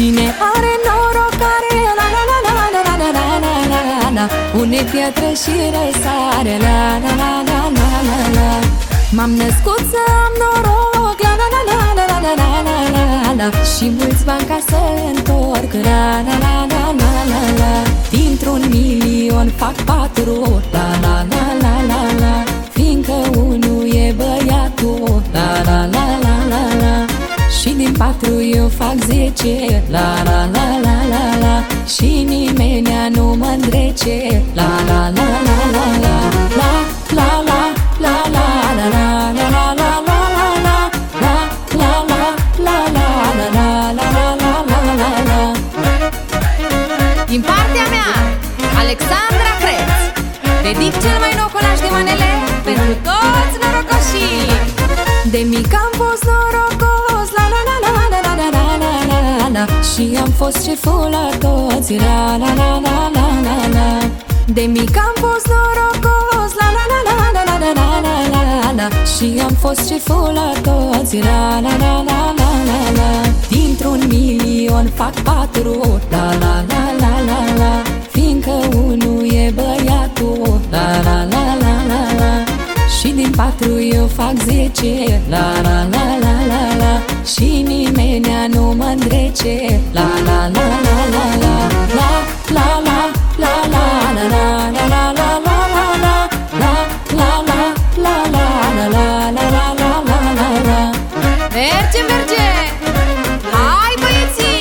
Cine are noroc are la la la la la la la la la la la Pune pietre și răsare la la la la la la la M-am născut să am noroc la la la la la la la la la la la Și mulți bani ca să întorc la la la la la la la Dintr-un milion fac patru la la la la patru, eu fac zece La la la la la la Și nimeni nu mă îndrece La la la la la la La la la la la la la Din partea mea, Alexandra Creț Dedic cel mai nou colaj de manele Pentru toți norocoșii De mic am fost norocos la la la la la la la la la la la Și am fost șeful la toți La la la la la la la De mic am fost norocos La la la la la la la la la la la Și am fost șeful la toți La la la la la la la Dintr-un milion fac patru La la la la la la patru eu fac zece La la la la la la Și nimenea nu mă îndrece La la la la la la La la la la la la la la la la la la la La la la la la la la la la la la la la Merge, merge! Hai băieții!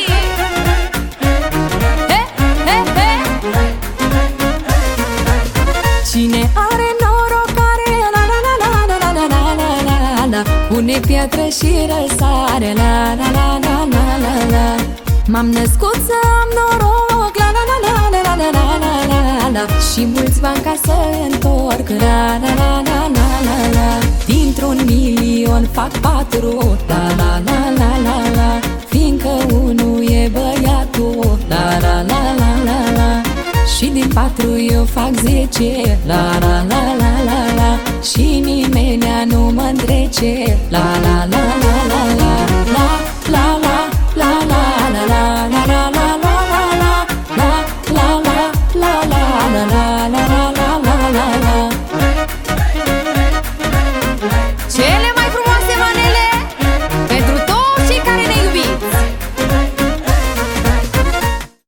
He, he, he! Cine are noroc Pune pietre și răsare la la la la la la la M-am născut să am noroc la la la la la la la la la la la Și mulți bani ca să întorc la la la la la la la Dintr-un milion fac patru la la la la la la Fiindcă unul e băiatul la la la la la la și din patru eu fac zece La la la la la la și nimenea nu mă întrece. La la la la la la.